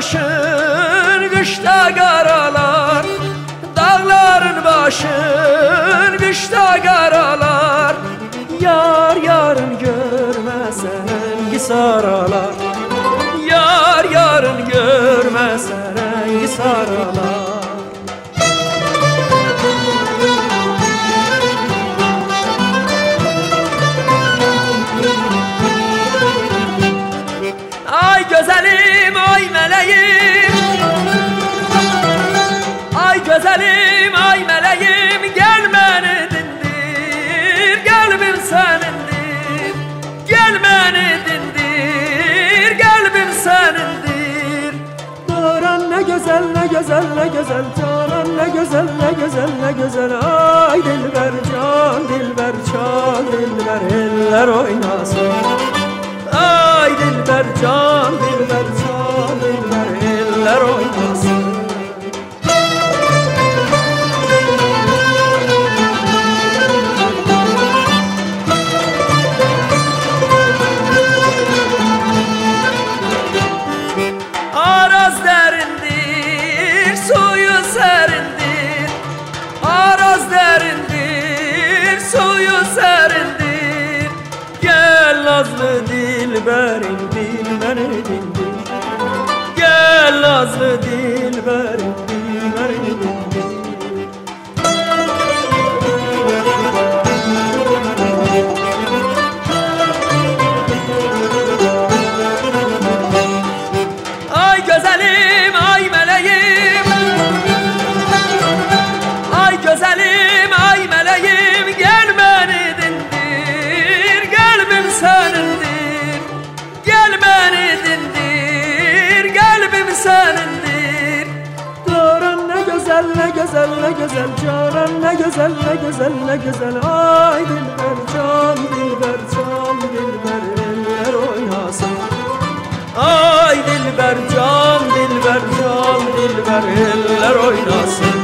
başın kışta karalar Dağların başın kışta karalar Yar yarın görmezsen ki saralar. Ay güzelim ay meleğim Gel beni dindir Gelbim senindir. Gel beni dindir Gelbim senindir. Canan ne güzel ne güzel ne güzel Canan ne güzel ne güzel ne güzel. Ay dilber can dilber can dilber Eller oynasın Eller oynasın Araz derindir, suyu serindir. Araz derindir, suyu serindir. Gel nazlı dilberim, dilberi dindir Gel güzel ne güzel Canan ne güzel ne güzel ne güzel. Ay dilber can dilber can dilber Eller oynasın. Ay dilber can dilber can dilber eller oynasın